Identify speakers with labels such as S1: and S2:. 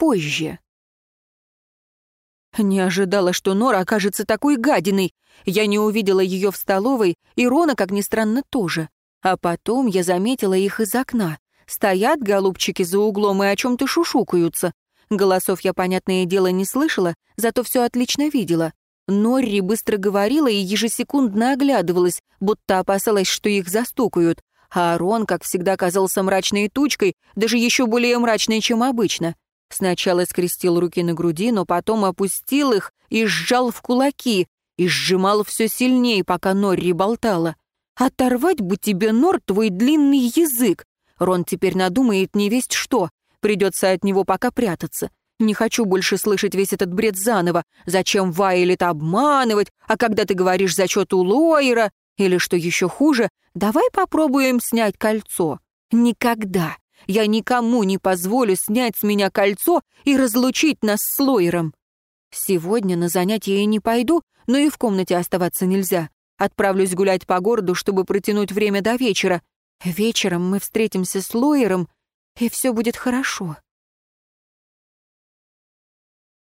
S1: позже. Не ожидала, что Нора окажется такой гадиной. Я не увидела ее в столовой, и Рона, как ни странно, тоже. А потом я заметила их из окна. Стоят голубчики за углом и о чем-то шушукаются. Голосов я, понятное дело, не слышала, зато все отлично видела. Норри быстро говорила и ежесекундно оглядывалась, будто опасалась, что их застукают. А Арон, как всегда, казался мрачной тучкой, даже еще более мрачной, чем обычно. Сначала скрестил руки на груди, но потом опустил их и сжал в кулаки, и сжимал все сильнее, пока Норри болтала. «Оторвать бы тебе, Нор, твой длинный язык!» Рон теперь надумает не весть что. Придется от него пока прятаться. Не хочу больше слышать весь этот бред заново. Зачем Вайлет обманывать? А когда ты говоришь зачет у Лойера? Или, что еще хуже, давай попробуем снять кольцо. Никогда. Я никому не позволю снять с меня кольцо и разлучить нас с Лойером. Сегодня на занятия не пойду, но и в комнате оставаться нельзя. Отправлюсь гулять по городу, чтобы протянуть время до вечера. Вечером мы встретимся с Лойером, и все будет хорошо.